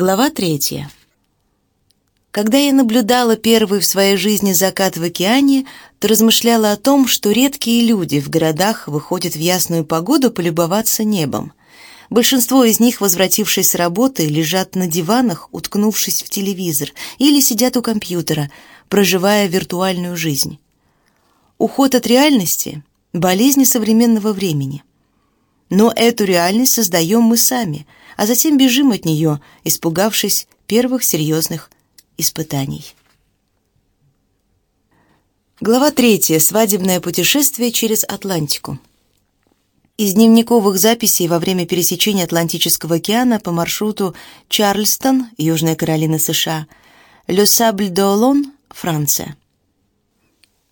Глава третья. Когда я наблюдала первый в своей жизни закат в океане, то размышляла о том, что редкие люди в городах выходят в ясную погоду полюбоваться небом. Большинство из них, возвратившись с работы, лежат на диванах, уткнувшись в телевизор, или сидят у компьютера, проживая виртуальную жизнь. Уход от реальности – болезни современного времени. Но эту реальность создаем мы сами, а затем бежим от нее, испугавшись первых серьезных испытаний. Глава третья. Свадебное путешествие через Атлантику. Из дневниковых записей во время пересечения Атлантического океана по маршруту Чарльстон, Южная Каролина, США, Ле Сабль-де-Олон, Франция.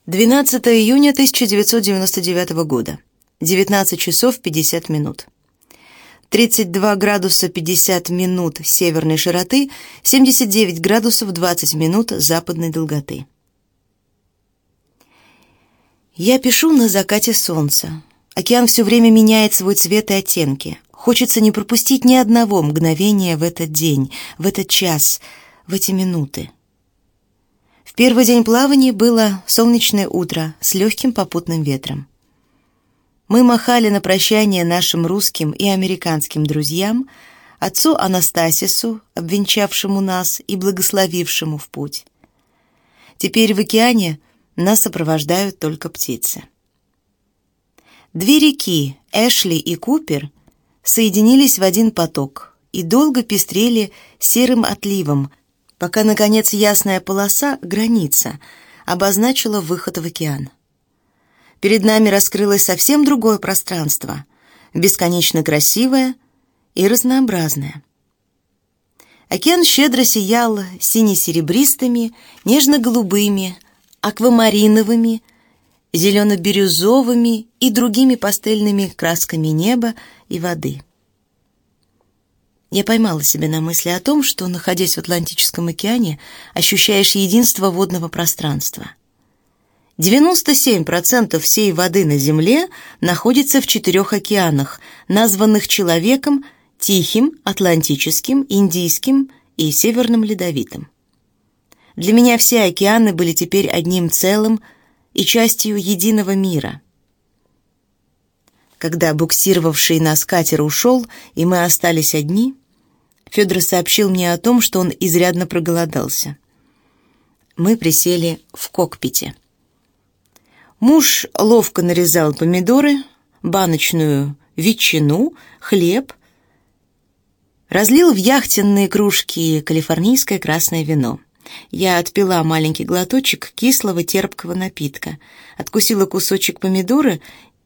12 июня 1999 года. 19 часов 50 минут. 32 градуса 50 минут северной широты, 79 градусов 20 минут западной долготы. Я пишу на закате солнца. Океан все время меняет свой цвет и оттенки. Хочется не пропустить ни одного мгновения в этот день, в этот час, в эти минуты. В первый день плавания было солнечное утро с легким попутным ветром. Мы махали на прощание нашим русским и американским друзьям, отцу Анастасису, обвенчавшему нас и благословившему в путь. Теперь в океане нас сопровождают только птицы. Две реки, Эшли и Купер, соединились в один поток и долго пестрели серым отливом, пока, наконец, ясная полоса, граница, обозначила выход в океан перед нами раскрылось совсем другое пространство, бесконечно красивое и разнообразное. Океан щедро сиял сине-серебристыми, нежно-голубыми, аквамариновыми, зелено-бирюзовыми и другими пастельными красками неба и воды. Я поймала себя на мысли о том, что, находясь в Атлантическом океане, ощущаешь единство водного пространства. 97% всей воды на Земле находится в четырех океанах, названных человеком Тихим, Атлантическим, Индийским и Северным Ледовитым. Для меня все океаны были теперь одним целым и частью единого мира. Когда буксировавший нас катер ушел, и мы остались одни, Федор сообщил мне о том, что он изрядно проголодался. Мы присели в кокпите. Муж ловко нарезал помидоры, баночную ветчину, хлеб, разлил в яхтенные кружки калифорнийское красное вино. Я отпила маленький глоточек кислого терпкого напитка, откусила кусочек помидора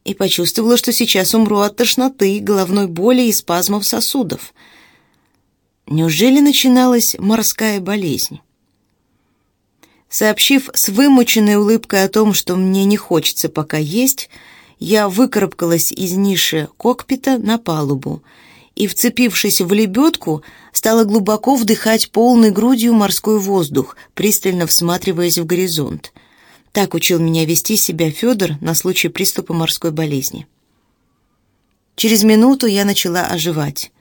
и почувствовала, что сейчас умру от тошноты, головной боли и спазмов сосудов. Неужели начиналась морская болезнь? Сообщив с вымученной улыбкой о том, что мне не хочется пока есть, я выкарабкалась из ниши кокпита на палубу и, вцепившись в лебедку, стала глубоко вдыхать полной грудью морской воздух, пристально всматриваясь в горизонт. Так учил меня вести себя Федор на случай приступа морской болезни. Через минуту я начала оживать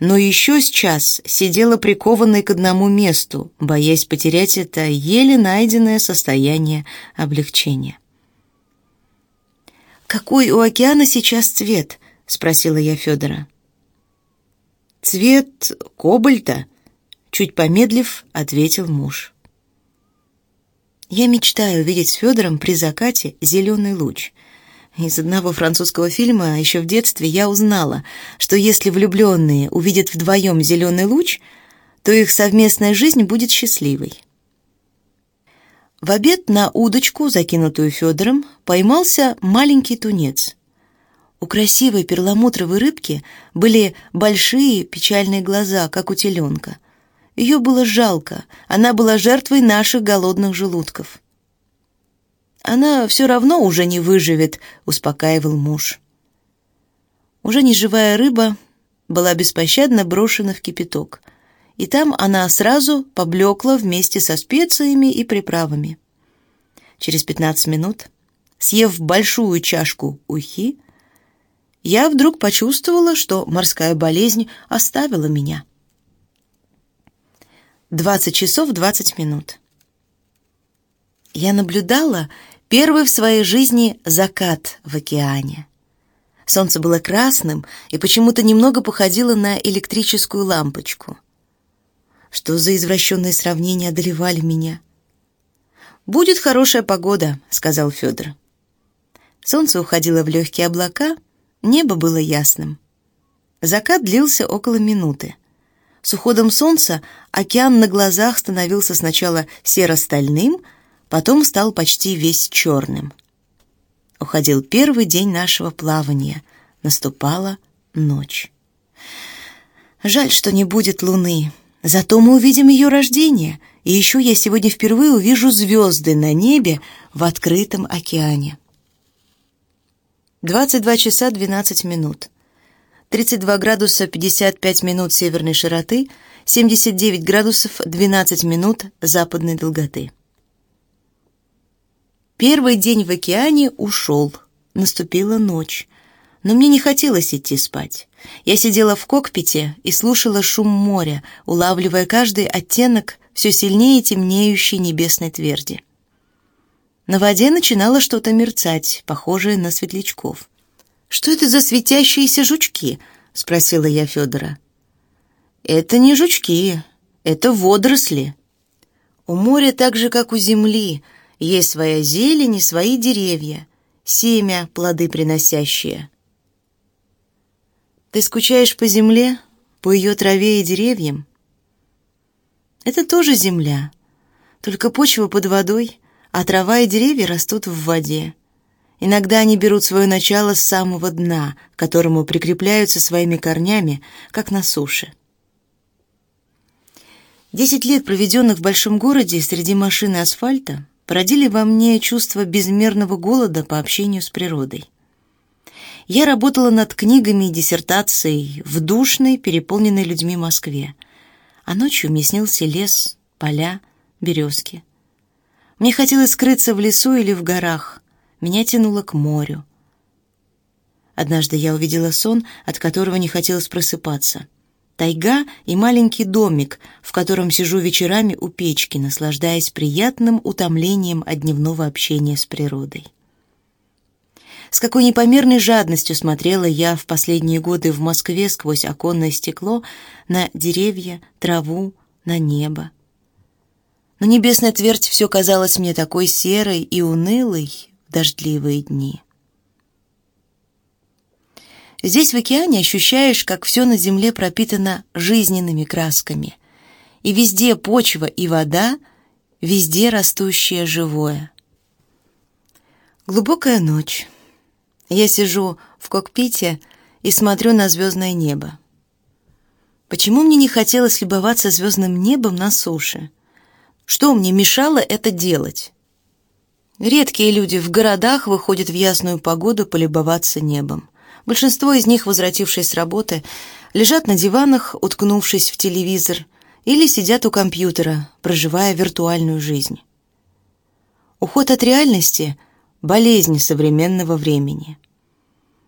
но еще сейчас сидела прикованной к одному месту, боясь потерять это еле найденное состояние облегчения. «Какой у океана сейчас цвет?» — спросила я Федора. «Цвет кобальта», — чуть помедлив, ответил муж. «Я мечтаю видеть с Федором при закате зеленый луч — из одного французского фильма еще в детстве я узнала, что если влюбленные увидят вдвоем зеленый луч, то их совместная жизнь будет счастливой. В обед на удочку, закинутую Федором, поймался маленький тунец. У красивой перламутровой рыбки были большие печальные глаза, как у теленка. Ее было жалко, она была жертвой наших голодных желудков. Она все равно уже не выживет, успокаивал муж. Уже неживая рыба была беспощадно брошена в кипяток, и там она сразу поблекла вместе со специями и приправами. Через пятнадцать минут, съев большую чашку ухи, я вдруг почувствовала, что морская болезнь оставила меня. 20 часов 20 минут. Я наблюдала первый в своей жизни закат в океане. Солнце было красным и почему-то немного походило на электрическую лампочку. Что за извращенные сравнения одолевали меня? «Будет хорошая погода», — сказал Федор. Солнце уходило в легкие облака, небо было ясным. Закат длился около минуты. С уходом солнца океан на глазах становился сначала серо-стальным, потом стал почти весь черным. Уходил первый день нашего плавания. Наступала ночь. Жаль, что не будет луны. Зато мы увидим ее рождение, и еще я сегодня впервые увижу звезды на небе в открытом океане. 22 часа 12 минут. 32 градуса 55 минут северной широты, 79 градусов 12 минут западной долготы. Первый день в океане ушел. Наступила ночь. Но мне не хотелось идти спать. Я сидела в кокпите и слушала шум моря, улавливая каждый оттенок все сильнее темнеющей небесной тверди. На воде начинало что-то мерцать, похожее на светлячков. «Что это за светящиеся жучки?» — спросила я Федора. «Это не жучки, это водоросли. У моря так же, как у земли, есть своя зелень и свои деревья, семя, плоды приносящие». «Ты скучаешь по земле, по ее траве и деревьям?» «Это тоже земля, только почва под водой, а трава и деревья растут в воде». Иногда они берут свое начало с самого дна, к которому прикрепляются своими корнями, как на суше. Десять лет, проведенных в большом городе среди машин и асфальта, породили во мне чувство безмерного голода по общению с природой. Я работала над книгами и диссертацией в душной, переполненной людьми Москве, а ночью мне снился лес, поля, березки. Мне хотелось скрыться в лесу или в горах, меня тянуло к морю. Однажды я увидела сон, от которого не хотелось просыпаться. Тайга и маленький домик, в котором сижу вечерами у печки, наслаждаясь приятным утомлением от дневного общения с природой. С какой непомерной жадностью смотрела я в последние годы в Москве сквозь оконное стекло на деревья, траву, на небо. Но небесная твердь все казалась мне такой серой и унылой, дождливые дни. Здесь в океане ощущаешь, как все на земле пропитано жизненными красками. И везде почва и вода, везде растущее живое. Глубокая ночь. Я сижу в кокпите и смотрю на звездное небо. Почему мне не хотелось любоваться звездным небом на суше? Что мне мешало это делать? Редкие люди в городах выходят в ясную погоду полюбоваться небом. Большинство из них, возвратившись с работы, лежат на диванах, уткнувшись в телевизор, или сидят у компьютера, проживая виртуальную жизнь. Уход от реальности — болезнь современного времени.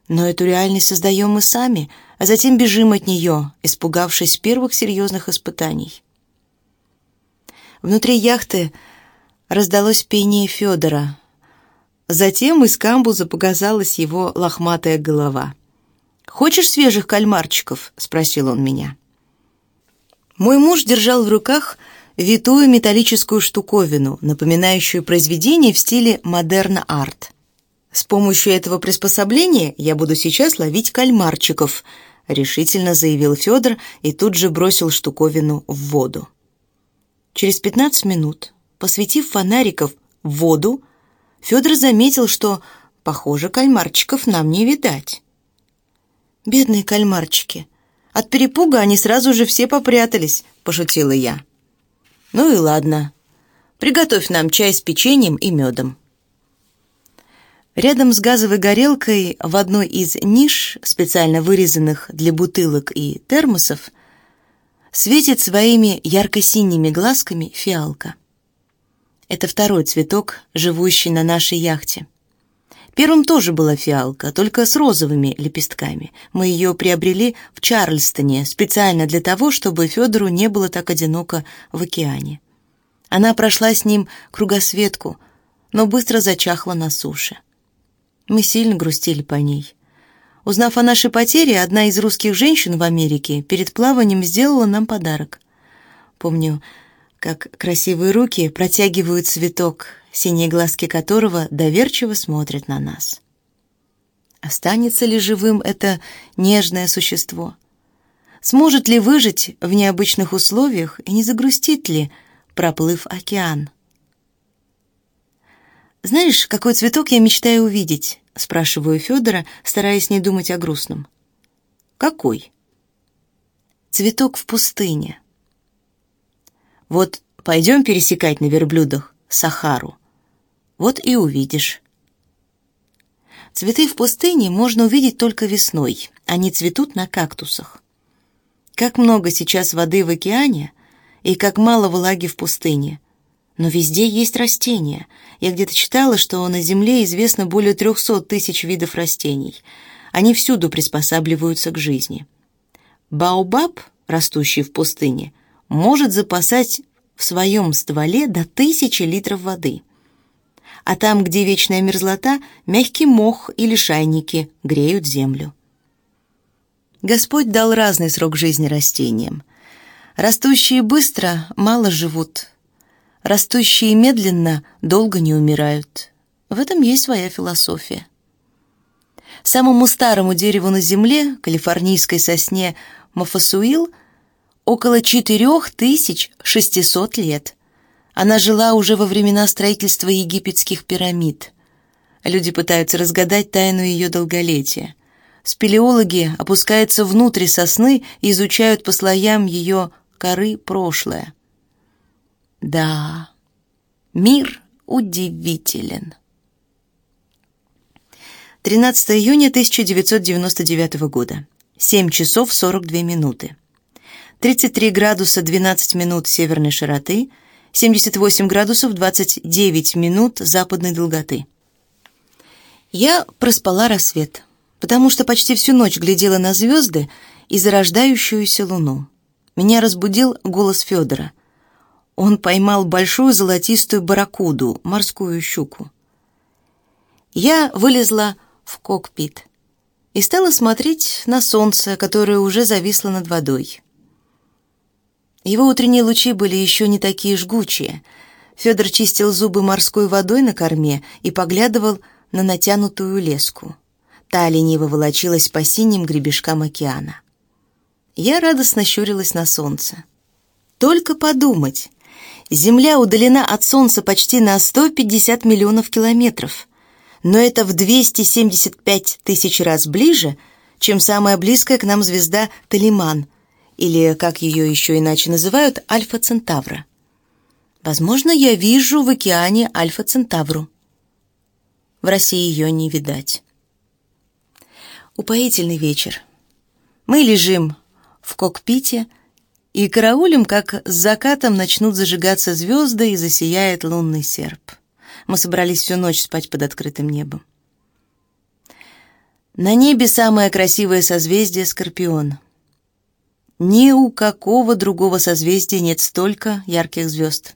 Но эту реальность создаем мы сами, а затем бежим от нее, испугавшись первых серьезных испытаний. Внутри яхты — раздалось пение Федора. Затем из камбуза показалась его лохматая голова. «Хочешь свежих кальмарчиков?» — спросил он меня. Мой муж держал в руках витую металлическую штуковину, напоминающую произведение в стиле модерн-арт. «С помощью этого приспособления я буду сейчас ловить кальмарчиков», — решительно заявил Федор и тут же бросил штуковину в воду. Через пятнадцать минут Посветив фонариков воду, Федор заметил, что, похоже, кальмарчиков нам не видать. «Бедные кальмарчики! От перепуга они сразу же все попрятались», — пошутила я. «Ну и ладно. Приготовь нам чай с печеньем и медом». Рядом с газовой горелкой в одной из ниш, специально вырезанных для бутылок и термосов, светит своими ярко-синими глазками фиалка. Это второй цветок, живущий на нашей яхте. Первым тоже была фиалка, только с розовыми лепестками. Мы ее приобрели в Чарльстоне специально для того, чтобы Федору не было так одиноко в океане. Она прошла с ним кругосветку, но быстро зачахла на суше. Мы сильно грустили по ней. Узнав о нашей потере, одна из русских женщин в Америке перед плаванием сделала нам подарок. Помню, как красивые руки протягивают цветок, синие глазки которого доверчиво смотрят на нас. Останется ли живым это нежное существо? Сможет ли выжить в необычных условиях и не загрустит ли, проплыв океан? Знаешь, какой цветок я мечтаю увидеть? спрашиваю Федора, стараясь не думать о грустном. Какой? Цветок в пустыне. Вот пойдем пересекать на верблюдах Сахару. Вот и увидишь. Цветы в пустыне можно увидеть только весной. Они цветут на кактусах. Как много сейчас воды в океане и как мало влаги в пустыне. Но везде есть растения. Я где-то читала, что на Земле известно более 300 тысяч видов растений. Они всюду приспосабливаются к жизни. Баобаб, растущий в пустыне, может запасать в своем стволе до тысячи литров воды. А там, где вечная мерзлота, мягкий мох или шайники греют землю. Господь дал разный срок жизни растениям. Растущие быстро мало живут, Растущие медленно долго не умирают. В этом есть своя философия. Самому старому дереву на земле, калифорнийской сосне Мафасуил, около 4600 лет. Она жила уже во времена строительства египетских пирамид. Люди пытаются разгадать тайну ее долголетия. Спелеологи опускаются внутрь сосны и изучают по слоям ее коры прошлое. Да, мир удивителен. 13 июня 1999 года. 7 часов 42 минуты. 33 градуса 12 минут северной широты, 78 градусов 29 минут западной долготы. Я проспала рассвет, потому что почти всю ночь глядела на звезды и зарождающуюся луну. Меня разбудил голос Федора — он поймал большую золотистую барракуду, морскую щуку. Я вылезла в кокпит и стала смотреть на солнце, которое уже зависло над водой. Его утренние лучи были еще не такие жгучие. Федор чистил зубы морской водой на корме и поглядывал на натянутую леску. Та лениво волочилась по синим гребешкам океана. Я радостно щурилась на солнце. Только подумать, Земля удалена от Солнца почти на 150 миллионов километров, но это в 275 тысяч раз ближе, чем самая близкая к нам звезда Талиман, или, как ее еще иначе называют, Альфа Центавра. Возможно, я вижу в океане Альфа Центавру. В России ее не видать. Упоительный вечер. Мы лежим в кокпите, и караулем, как с закатом начнут зажигаться звезды и засияет лунный серп. Мы собрались всю ночь спать под открытым небом. На небе самое красивое созвездие Скорпион. Ни у какого другого созвездия нет столько ярких звезд.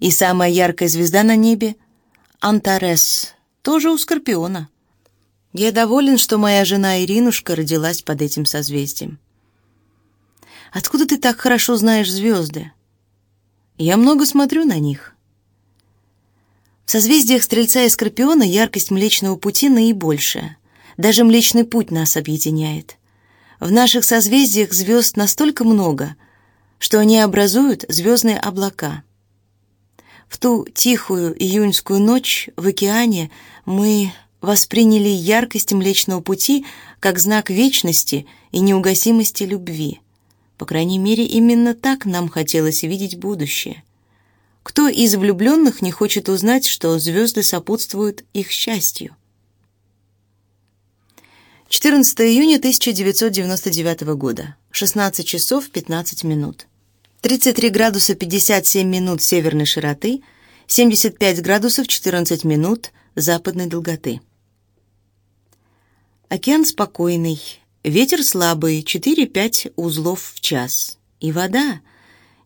И самая яркая звезда на небе Антарес, тоже у Скорпиона. Я доволен, что моя жена Иринушка родилась под этим созвездием. Откуда ты так хорошо знаешь звезды?» «Я много смотрю на них». В созвездиях Стрельца и Скорпиона яркость Млечного Пути наибольшая. Даже Млечный Путь нас объединяет. В наших созвездиях звезд настолько много, что они образуют звездные облака. В ту тихую июньскую ночь в океане мы восприняли яркость Млечного Пути как знак вечности и неугасимости любви. По крайней мере, именно так нам хотелось видеть будущее. Кто из влюбленных не хочет узнать, что звезды сопутствуют их счастью? 14 июня 1999 года, 16 часов 15 минут. 33 градуса 57 минут северной широты, 75 градусов 14 минут западной долготы. Океан спокойный, ветер слабый, 4-5 узлов в час. И вода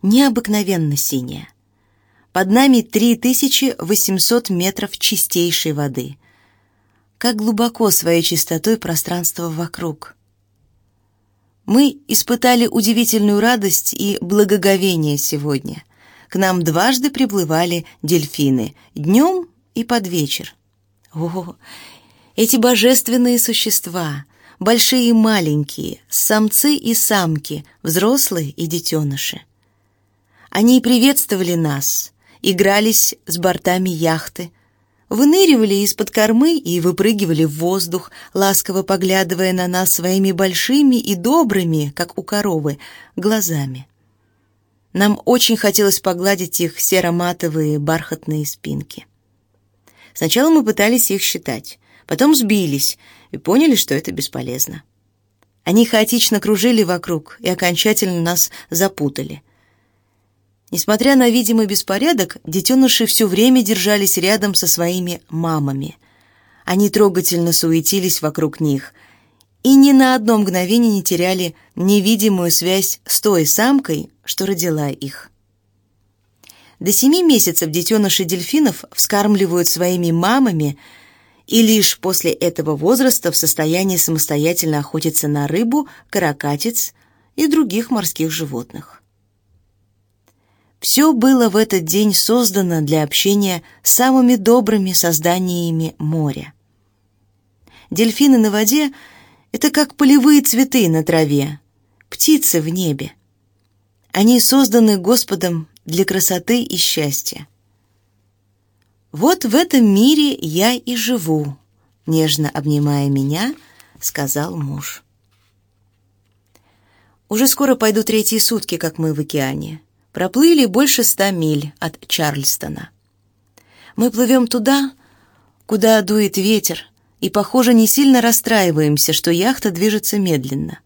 необыкновенно синяя. Под нами 3800 метров чистейшей воды. Как глубоко своей чистотой пространство вокруг. Мы испытали удивительную радость и благоговение сегодня. К нам дважды приплывали дельфины, днем и под вечер. О, эти божественные существа, большие и маленькие, самцы и самки, взрослые и детеныши. Они приветствовали нас, игрались с бортами яхты, выныривали из-под кормы и выпрыгивали в воздух, ласково поглядывая на нас своими большими и добрыми, как у коровы, глазами. Нам очень хотелось погладить их серо-матовые бархатные спинки. Сначала мы пытались их считать, потом сбились и поняли, что это бесполезно. Они хаотично кружили вокруг и окончательно нас запутали — Несмотря на видимый беспорядок, детеныши все время держались рядом со своими мамами. Они трогательно суетились вокруг них и ни на одно мгновение не теряли невидимую связь с той самкой, что родила их. До семи месяцев детеныши дельфинов вскармливают своими мамами и лишь после этого возраста в состоянии самостоятельно охотиться на рыбу, каракатиц и других морских животных. Все было в этот день создано для общения с самыми добрыми созданиями моря. Дельфины на воде — это как полевые цветы на траве, птицы в небе. Они созданы Господом для красоты и счастья. «Вот в этом мире я и живу», — нежно обнимая меня, сказал муж. Уже скоро пойду третьи сутки, как мы в океане проплыли больше ста миль от Чарльстона. Мы плывем туда, куда дует ветер, и, похоже, не сильно расстраиваемся, что яхта движется медленно.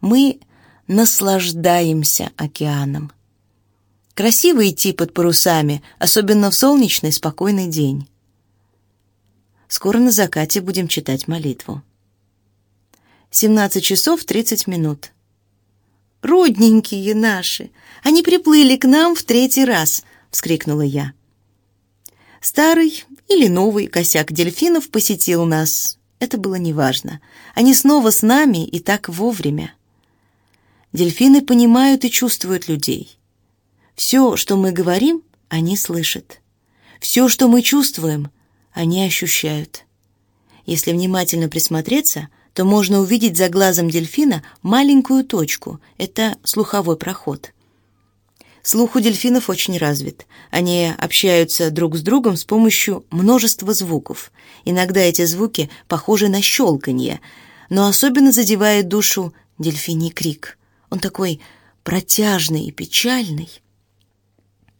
Мы наслаждаемся океаном. Красиво идти под парусами, особенно в солнечный спокойный день. Скоро на закате будем читать молитву. 17 часов 30 минут. Родненькие наши, они приплыли к нам в третий раз, вскрикнула я. Старый или новый косяк дельфинов посетил нас. Это было неважно. Они снова с нами и так вовремя. Дельфины понимают и чувствуют людей. Все, что мы говорим, они слышат. Все, что мы чувствуем, они ощущают. Если внимательно присмотреться, то можно увидеть за глазом дельфина маленькую точку. Это слуховой проход. Слух у дельфинов очень развит. Они общаются друг с другом с помощью множества звуков. Иногда эти звуки похожи на щелканье, но особенно задевает душу дельфиний крик. Он такой протяжный и печальный.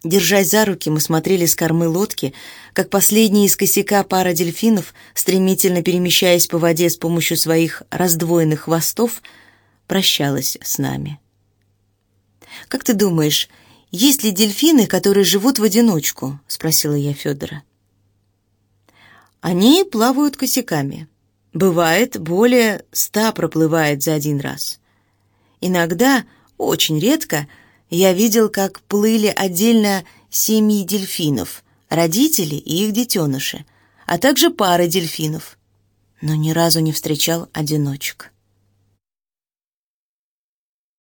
Держась за руки, мы смотрели с кормы лодки, как последняя из косяка пара дельфинов, стремительно перемещаясь по воде с помощью своих раздвоенных хвостов, прощалась с нами. «Как ты думаешь, есть ли дельфины, которые живут в одиночку?» — спросила я Федора. «Они плавают косяками. Бывает, более ста проплывает за один раз. Иногда, очень редко, — я видел, как плыли отдельно семьи дельфинов, родители и их детеныши, а также пары дельфинов, но ни разу не встречал одиночек.